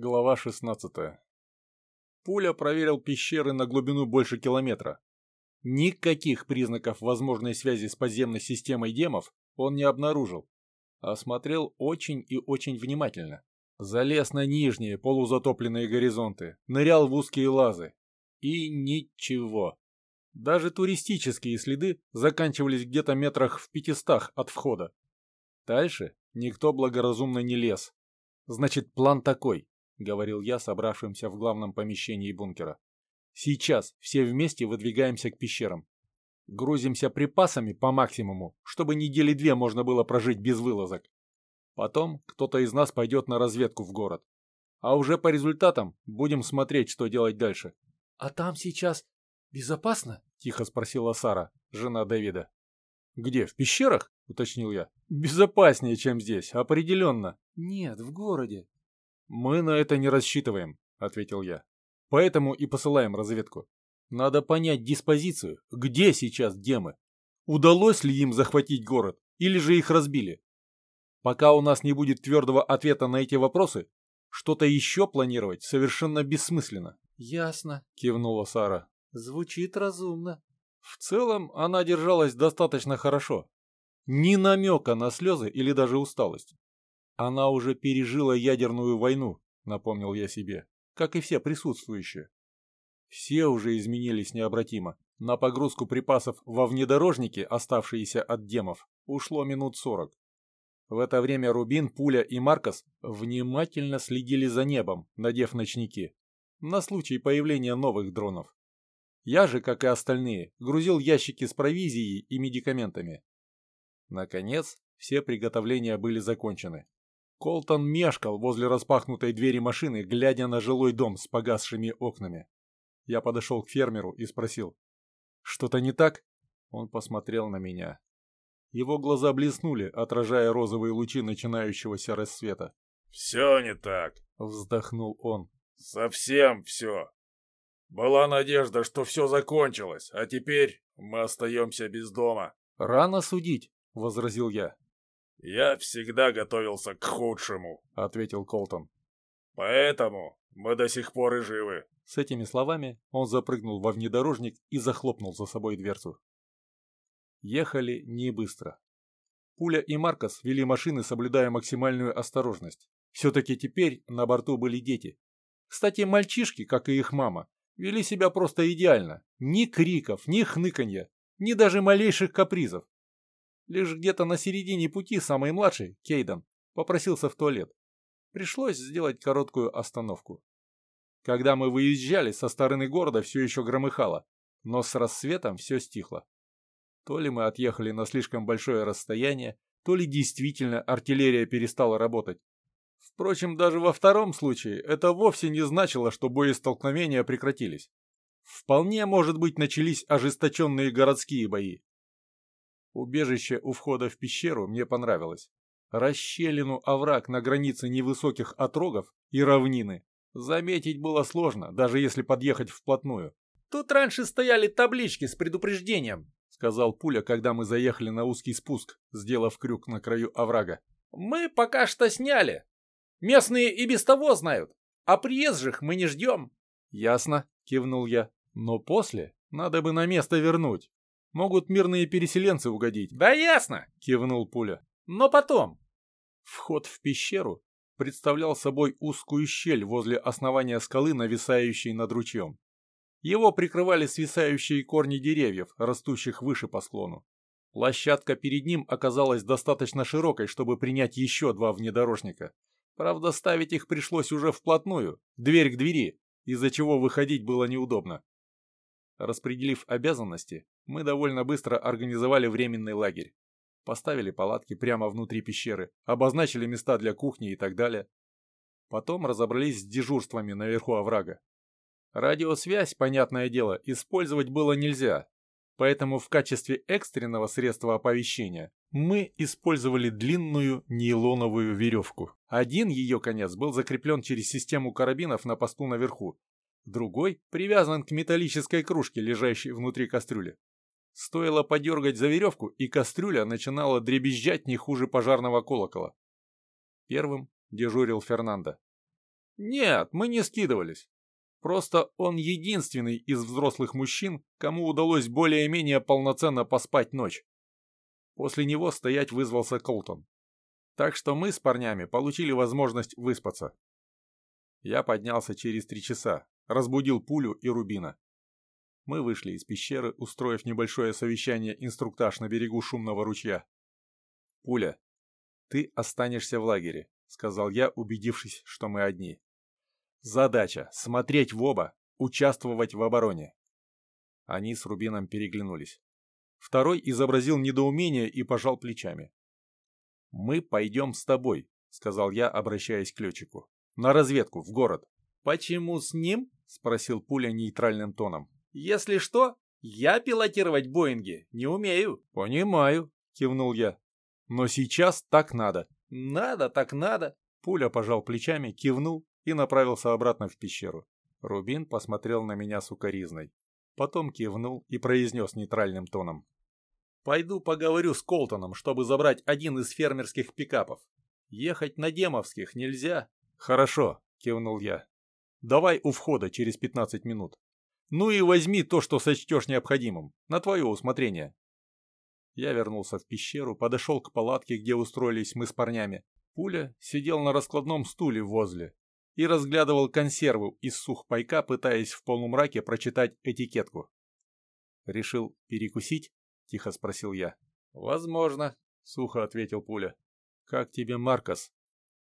Глава 16. Пуля проверил пещеры на глубину больше километра. Никаких признаков возможной связи с подземной системой демов он не обнаружил. Осмотрел очень и очень внимательно. Залез на нижние полузатопленные горизонты, нырял в узкие лазы. И ничего. Даже туристические следы заканчивались где-то метрах в пятистах от входа. Дальше никто благоразумно не лез. Значит, план такой. — говорил я собравшимся в главном помещении бункера. «Сейчас все вместе выдвигаемся к пещерам. Грузимся припасами по максимуму, чтобы недели две можно было прожить без вылазок. Потом кто-то из нас пойдет на разведку в город. А уже по результатам будем смотреть, что делать дальше». «А там сейчас безопасно?» — тихо спросила Сара, жена Дэвида. «Где, в пещерах?» — уточнил я. «Безопаснее, чем здесь, определенно». «Нет, в городе. «Мы на это не рассчитываем», — ответил я. «Поэтому и посылаем разведку. Надо понять диспозицию, где сейчас демы. Удалось ли им захватить город, или же их разбили? Пока у нас не будет твердого ответа на эти вопросы, что-то еще планировать совершенно бессмысленно». «Ясно», — кивнула Сара. «Звучит разумно». В целом она держалась достаточно хорошо. Ни намека на слезы или даже усталость. Она уже пережила ядерную войну, напомнил я себе, как и все присутствующие. Все уже изменились необратимо. На погрузку припасов во внедорожнике, оставшиеся от демов, ушло минут сорок. В это время Рубин, Пуля и Маркос внимательно следили за небом, надев ночники, на случай появления новых дронов. Я же, как и остальные, грузил ящики с провизией и медикаментами. Наконец, все приготовления были закончены. Колтон мешкал возле распахнутой двери машины, глядя на жилой дом с погасшими окнами. Я подошел к фермеру и спросил. «Что-то не так?» Он посмотрел на меня. Его глаза блеснули, отражая розовые лучи начинающегося рассвета. «Все не так», — вздохнул он. «Совсем все. Была надежда, что все закончилось, а теперь мы остаемся без дома». «Рано судить», — возразил я. «Я всегда готовился к худшему», — ответил Колтон. «Поэтому мы до сих пор и живы». С этими словами он запрыгнул во внедорожник и захлопнул за собой дверцу. Ехали не быстро. Пуля и Маркос вели машины, соблюдая максимальную осторожность. Все-таки теперь на борту были дети. Кстати, мальчишки, как и их мама, вели себя просто идеально. Ни криков, ни хныканья, ни даже малейших капризов. Лишь где-то на середине пути самый младший, Кейден, попросился в туалет. Пришлось сделать короткую остановку. Когда мы выезжали, со стороны города все еще громыхало, но с рассветом все стихло. То ли мы отъехали на слишком большое расстояние, то ли действительно артиллерия перестала работать. Впрочем, даже во втором случае это вовсе не значило, что боестолкновения прекратились. Вполне, может быть, начались ожесточенные городские бои. Убежище у входа в пещеру мне понравилось. Расщелину овраг на границе невысоких отрогов и равнины заметить было сложно, даже если подъехать вплотную. «Тут раньше стояли таблички с предупреждением», — сказал Пуля, когда мы заехали на узкий спуск, сделав крюк на краю оврага. «Мы пока что сняли. Местные и без того знают, а приезжих мы не ждем». «Ясно», — кивнул я. «Но после надо бы на место вернуть. Могут мирные переселенцы угодить. Да ясно, кивнул Пуля. Но потом. Вход в пещеру представлял собой узкую щель возле основания скалы, нависающей над ручьем. Его прикрывали свисающие корни деревьев, растущих выше по склону. Площадка перед ним оказалась достаточно широкой, чтобы принять еще два внедорожника. Правда, ставить их пришлось уже вплотную, дверь к двери, из-за чего выходить было неудобно. Распределив обязанности, мы довольно быстро организовали временный лагерь. Поставили палатки прямо внутри пещеры, обозначили места для кухни и так далее. Потом разобрались с дежурствами наверху оврага. Радиосвязь, понятное дело, использовать было нельзя, поэтому в качестве экстренного средства оповещения мы использовали длинную нейлоновую веревку. Один ее конец был закреплен через систему карабинов на посту наверху, другой привязан к металлической кружке, лежащей внутри кастрюли. Стоило подергать за веревку, и кастрюля начинала дребезжать не хуже пожарного колокола. Первым дежурил Фернандо. Нет, мы не скидывались. Просто он единственный из взрослых мужчин, кому удалось более-менее полноценно поспать ночь. После него стоять вызвался Колтон. Так что мы с парнями получили возможность выспаться. Я поднялся через три часа, разбудил пулю и Рубина. Мы вышли из пещеры, устроив небольшое совещание-инструктаж на берегу шумного ручья. «Пуля, ты останешься в лагере», — сказал я, убедившись, что мы одни. «Задача — смотреть в оба, участвовать в обороне». Они с Рубином переглянулись. Второй изобразил недоумение и пожал плечами. «Мы пойдем с тобой», — сказал я, обращаясь к летчику. «На разведку, в город». «Почему с ним?» — спросил Пуля нейтральным тоном. Если что, я пилотировать Боинги не умею. Понимаю, кивнул я. Но сейчас так надо. Надо, так надо. Пуля пожал плечами, кивнул и направился обратно в пещеру. Рубин посмотрел на меня сукоризной. Потом кивнул и произнес нейтральным тоном. «Пойду поговорю с Колтоном, чтобы забрать один из фермерских пикапов. Ехать на Демовских нельзя». «Хорошо», — кивнул я. «Давай у входа через 15 минут». Ну и возьми то, что сочтешь необходимым, на твое усмотрение. Я вернулся в пещеру, подошел к палатке, где устроились мы с парнями. Пуля сидел на раскладном стуле возле и разглядывал консерву из сухпайка, пытаясь в полумраке прочитать этикетку. «Решил перекусить?» — тихо спросил я. «Возможно», — сухо ответил Пуля. «Как тебе, Маркос?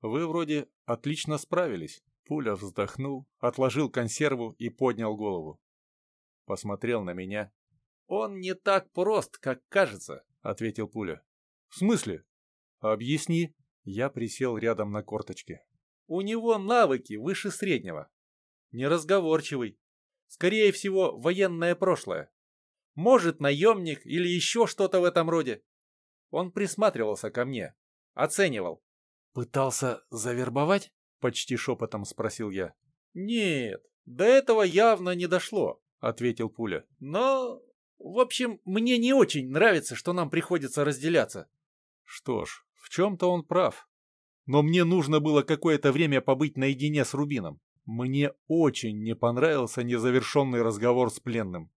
Вы вроде отлично справились». Пуля вздохнул, отложил консерву и поднял голову посмотрел на меня. «Он не так прост, как кажется», — ответил Пуля. «В смысле? Объясни». Я присел рядом на корточке. «У него навыки выше среднего. Неразговорчивый. Скорее всего, военное прошлое. Может, наемник или еще что-то в этом роде. Он присматривался ко мне. Оценивал. «Пытался завербовать?» — почти шепотом спросил я. «Нет, до этого явно не дошло ответил Пуля. Но, в общем, мне не очень нравится, что нам приходится разделяться. Что ж, в чем-то он прав. Но мне нужно было какое-то время побыть наедине с Рубином. Мне очень не понравился незавершенный разговор с пленным.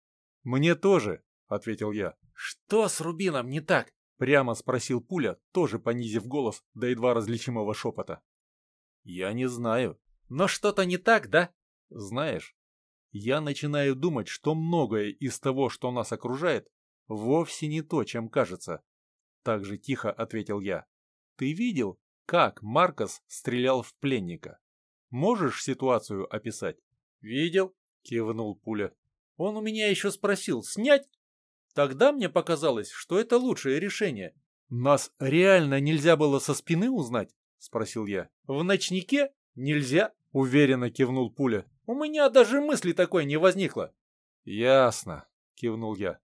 Мне тоже, ответил я. Что с Рубином не так? Прямо спросил Пуля, тоже понизив голос до едва различимого шепота. Я не знаю. Но что-то не так, да? Знаешь, я начинаю думать, что многое из того, что нас окружает, вовсе не то, чем кажется. Так же тихо ответил я. Ты видел, как Маркос стрелял в пленника? Можешь ситуацию описать? Видел, кивнул Пуля. Он у меня еще спросил, снять? Тогда мне показалось, что это лучшее решение. Нас реально нельзя было со спины узнать? Спросил я. В ночнике? Нельзя, уверенно кивнул Пуля. У меня даже мысли такой не возникло. Ясно, кивнул я.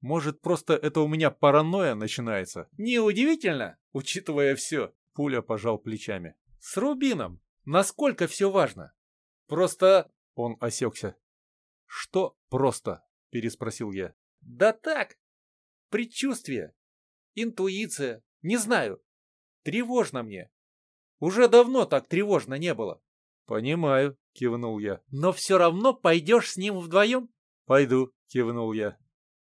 Может, просто это у меня паранойя начинается? Неудивительно, учитывая все. Пуля пожал плечами. С Рубином. Насколько все важно. Просто... Он осекся. Что просто? Переспросил я. Да так. Предчувствие. Интуиция. Не знаю. Тревожно мне. Уже давно так тревожно не было. Понимаю, — кивнул я. «Но все равно пойдешь с ним вдвоем?» «Пойду», — кивнул я.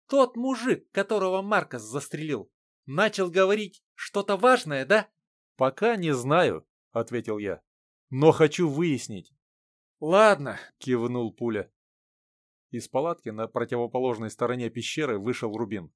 «Тот мужик, которого Маркос застрелил, начал говорить что-то важное, да?» «Пока не знаю», — ответил я. «Но хочу выяснить». «Ладно», — кивнул Пуля. Из палатки на противоположной стороне пещеры вышел Рубин.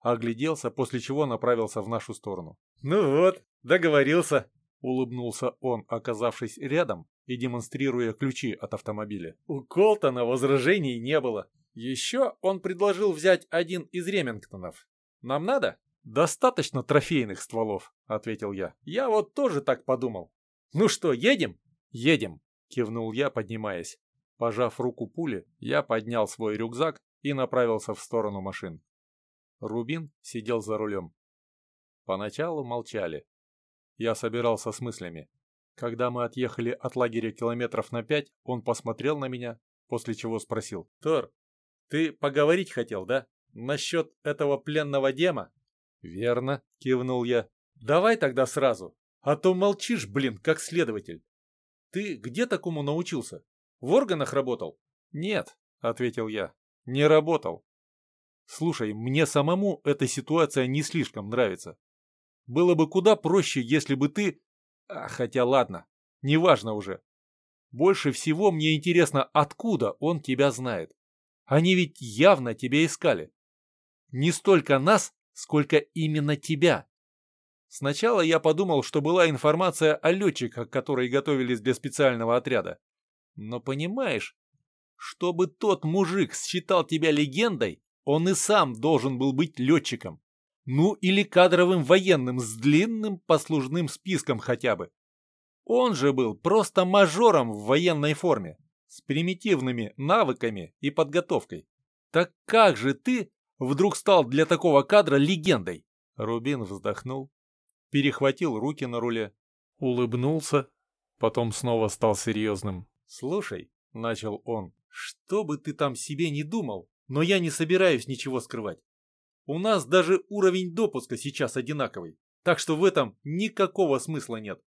Огляделся, после чего направился в нашу сторону. «Ну вот, договорился», — улыбнулся он, оказавшись рядом и демонстрируя ключи от автомобиля. У Колтона возражений не было. Еще он предложил взять один из Ремингтонов. Нам надо? Достаточно трофейных стволов, ответил я. Я вот тоже так подумал. Ну что, едем? Едем, кивнул я, поднимаясь. Пожав руку пули, я поднял свой рюкзак и направился в сторону машин. Рубин сидел за рулем. Поначалу молчали. Я собирался с мыслями. Когда мы отъехали от лагеря километров на пять, он посмотрел на меня, после чего спросил. «Тор, ты поговорить хотел, да? Насчет этого пленного дема?» «Верно», — кивнул я. «Давай тогда сразу, а то молчишь, блин, как следователь». Ты где такому научился? В органах работал? Нет, ответил я. Не работал. Слушай, мне самому эта ситуация не слишком нравится. Было бы куда проще, если бы ты... А, хотя ладно, неважно уже. Больше всего мне интересно, откуда он тебя знает. Они ведь явно тебя искали. Не столько нас, сколько именно тебя. Сначала я подумал, что была информация о летчиках, которые готовились для специального отряда. Но понимаешь, чтобы тот мужик считал тебя легендой, он и сам должен был быть летчиком. Ну или кадровым военным с длинным послужным списком хотя бы. Он же был просто мажором в военной форме, с примитивными навыками и подготовкой. Так как же ты вдруг стал для такого кадра легендой? Рубин вздохнул, перехватил руки на руле, улыбнулся, потом снова стал серьезным. «Слушай», — начал он, — «что бы ты там себе не думал, но я не собираюсь ничего скрывать. У нас даже уровень допуска сейчас одинаковый, так что в этом никакого смысла нет.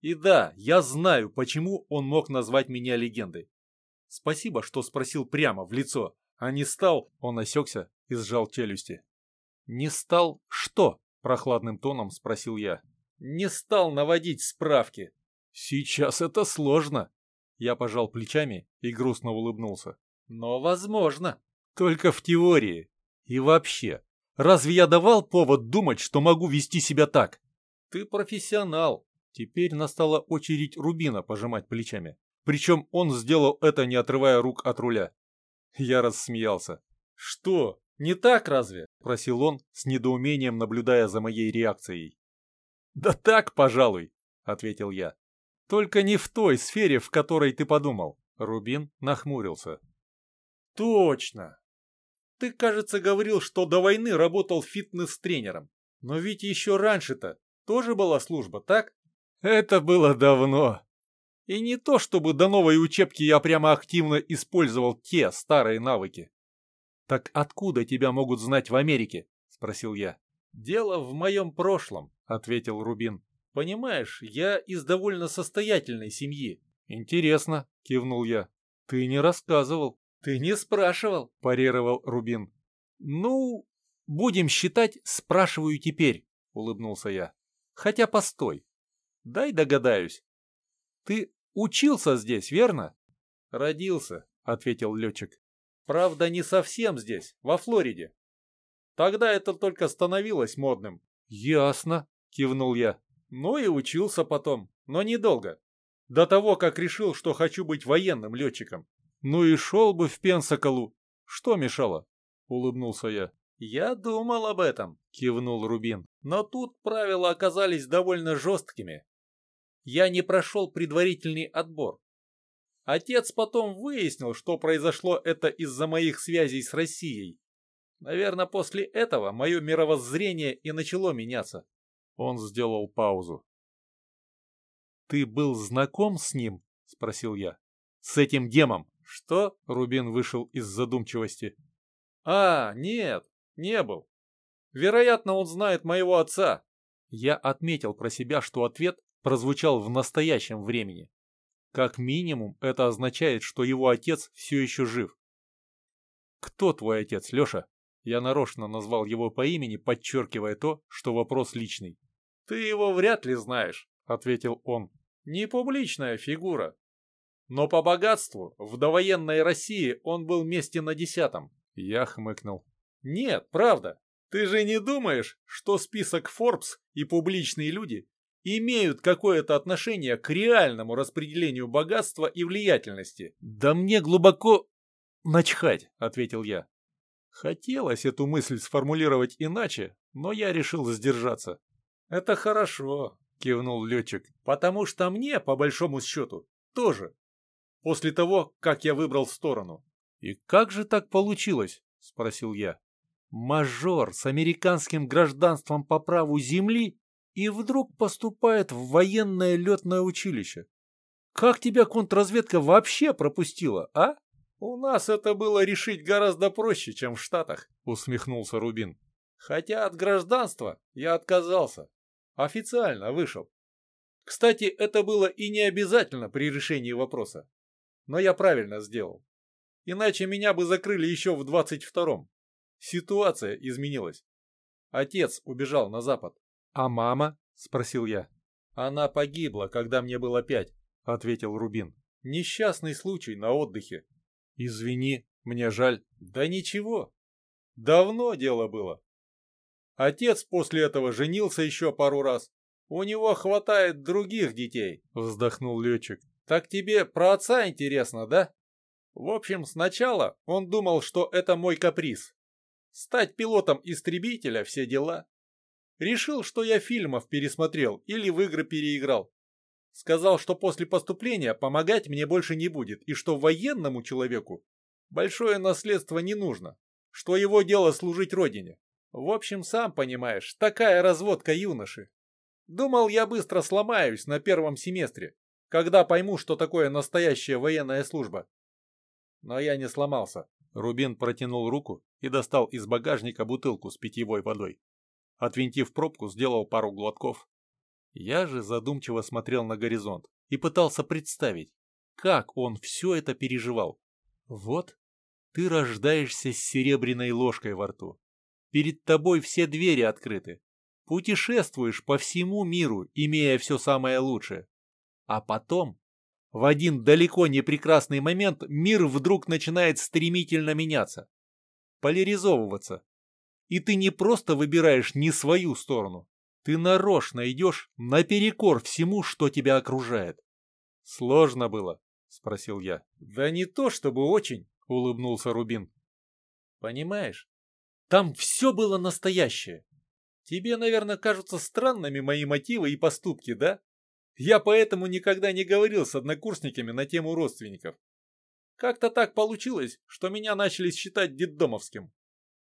И да, я знаю, почему он мог назвать меня легендой. Спасибо, что спросил прямо в лицо, а не стал, он осекся и сжал челюсти. Не стал что? Прохладным тоном спросил я. Не стал наводить справки. Сейчас это сложно. Я пожал плечами и грустно улыбнулся. Но возможно. Только в теории. И вообще, разве я давал повод думать, что могу вести себя так? Ты профессионал. Теперь настала очередь Рубина пожимать плечами. Причем он сделал это, не отрывая рук от руля. Я рассмеялся. Что, «Не так разве?» – просил он, с недоумением наблюдая за моей реакцией. «Да так, пожалуй», – ответил я. «Только не в той сфере, в которой ты подумал». Рубин нахмурился. «Точно! Ты, кажется, говорил, что до войны работал фитнес-тренером. Но ведь еще раньше-то тоже была служба, так?» «Это было давно. И не то, чтобы до новой учебки я прямо активно использовал те старые навыки. «Так откуда тебя могут знать в Америке?» — спросил я. «Дело в моем прошлом», — ответил Рубин. «Понимаешь, я из довольно состоятельной семьи». «Интересно», — кивнул я. «Ты не рассказывал». «Ты не спрашивал», — парировал Рубин. «Ну, будем считать, спрашиваю теперь», — улыбнулся я. «Хотя постой. Дай догадаюсь. Ты учился здесь, верно?» «Родился», — ответил летчик. Правда, не совсем здесь, во Флориде. Тогда это только становилось модным. Ясно, кивнул я. Ну и учился потом, но недолго. До того, как решил, что хочу быть военным летчиком. Ну и шел бы в Пенсаколу. Что мешало? Улыбнулся я. Я думал об этом, кивнул Рубин. Но тут правила оказались довольно жесткими. Я не прошел предварительный отбор. Отец потом выяснил, что произошло это из-за моих связей с Россией. Наверное, после этого мое мировоззрение и начало меняться. Он сделал паузу. «Ты был знаком с ним?» — спросил я. «С этим демом?» «Что?» — Рубин вышел из задумчивости. «А, нет, не был. Вероятно, он знает моего отца». Я отметил про себя, что ответ прозвучал в настоящем времени. Как минимум, это означает, что его отец все еще жив. «Кто твой отец, Леша?» Я нарочно назвал его по имени, подчеркивая то, что вопрос личный. «Ты его вряд ли знаешь», — ответил он. «Не публичная фигура. Но по богатству в довоенной России он был месте на десятом». Я хмыкнул. «Нет, правда. Ты же не думаешь, что список Forbes и публичные люди имеют какое-то отношение к реальному распределению богатства и влиятельности. Да мне глубоко начхать, ответил я. Хотелось эту мысль сформулировать иначе, но я решил сдержаться. Это хорошо, кивнул летчик, потому что мне, по большому счету, тоже. После того, как я выбрал сторону. И как же так получилось? Спросил я. Мажор с американским гражданством по праву земли и вдруг поступает в военное летное училище. Как тебя контрразведка вообще пропустила, а? У нас это было решить гораздо проще, чем в Штатах, усмехнулся Рубин. Хотя от гражданства я отказался. Официально вышел. Кстати, это было и не обязательно при решении вопроса. Но я правильно сделал. Иначе меня бы закрыли еще в 22-м. Ситуация изменилась. Отец убежал на запад. «А мама?» – спросил я. «Она погибла, когда мне было пять», – ответил Рубин. «Несчастный случай на отдыхе». «Извини, мне жаль». «Да ничего. Давно дело было. Отец после этого женился еще пару раз. У него хватает других детей», – вздохнул летчик. «Так тебе про отца интересно, да?» В общем, сначала он думал, что это мой каприз. Стать пилотом истребителя – все дела. Решил, что я фильмов пересмотрел или в игры переиграл. Сказал, что после поступления помогать мне больше не будет, и что военному человеку большое наследство не нужно, что его дело служить родине. В общем, сам понимаешь, такая разводка юноши. Думал, я быстро сломаюсь на первом семестре, когда пойму, что такое настоящая военная служба. Но я не сломался. Рубин протянул руку и достал из багажника бутылку с питьевой водой. Отвинтив пробку, сделал пару глотков. Я же задумчиво смотрел на горизонт и пытался представить, как он все это переживал. Вот ты рождаешься с серебряной ложкой во рту. Перед тобой все двери открыты. Путешествуешь по всему миру, имея все самое лучшее. А потом, в один далеко не прекрасный момент, мир вдруг начинает стремительно меняться, поляризовываться, и ты не просто выбираешь не свою сторону, ты нарочно идешь наперекор всему, что тебя окружает. Сложно было? Спросил я. Да не то чтобы очень, улыбнулся Рубин. Понимаешь, там все было настоящее. Тебе, наверное, кажутся странными мои мотивы и поступки, да? Я поэтому никогда не говорил с однокурсниками на тему родственников. Как-то так получилось, что меня начали считать детдомовским.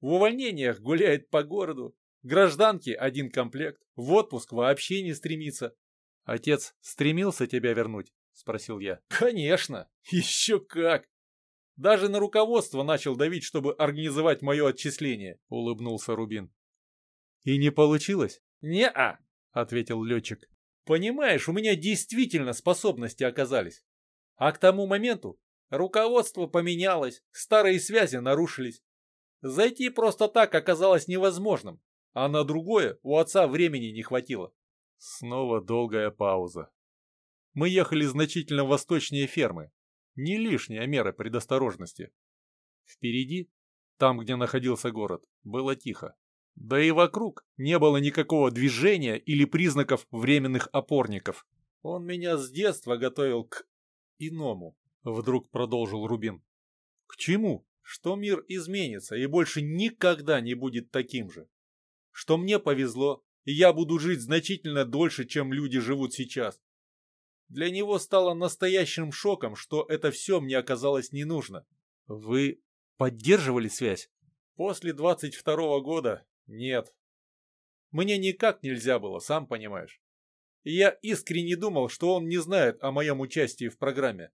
В увольнениях гуляет по городу, гражданки один комплект, в отпуск вообще не стремится. Отец стремился тебя вернуть? Спросил я. Конечно, еще как. Даже на руководство начал давить, чтобы организовать мое отчисление, улыбнулся Рубин. И не получилось? Не-а, ответил летчик. Понимаешь, у меня действительно способности оказались. А к тому моменту руководство поменялось, старые связи нарушились. Зайти просто так оказалось невозможным, а на другое у отца времени не хватило. Снова долгая пауза. Мы ехали значительно восточнее фермы. Не лишняя мера предосторожности. Впереди, там, где находился город, было тихо. Да и вокруг не было никакого движения или признаков временных опорников. Он меня с детства готовил к иному, вдруг продолжил Рубин. К чему? что мир изменится и больше никогда не будет таким же. Что мне повезло, и я буду жить значительно дольше, чем люди живут сейчас. Для него стало настоящим шоком, что это все мне оказалось не нужно. Вы поддерживали связь? После 22 -го года нет. Мне никак нельзя было, сам понимаешь. И я искренне думал, что он не знает о моем участии в программе.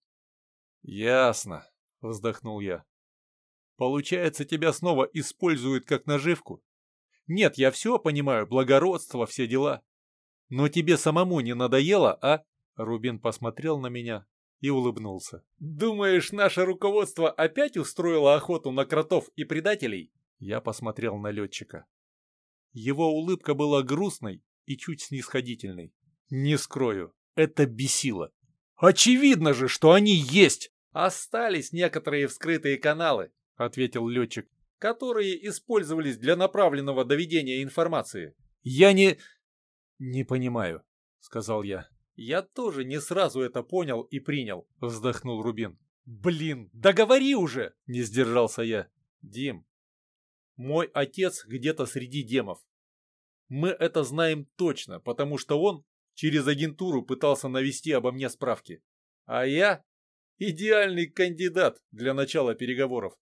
Ясно, вздохнул я. Получается, тебя снова используют как наживку? Нет, я все понимаю, благородство, все дела. Но тебе самому не надоело, а? Рубин посмотрел на меня и улыбнулся. «Думаешь, наше руководство опять устроило охоту на кротов и предателей?» Я посмотрел на летчика. Его улыбка была грустной и чуть снисходительной. Не скрою, это бесило. Очевидно же, что они есть! Остались некоторые вскрытые каналы, ответил летчик, которые использовались для направленного доведения информации. Я не... не понимаю, сказал я. Я тоже не сразу это понял и принял, вздохнул Рубин. Блин, договори уже, не сдержался я. Дим, мой отец где-то среди демов. Мы это знаем точно, потому что он через агентуру пытался навести обо мне справки. А я идеальный кандидат для начала переговоров.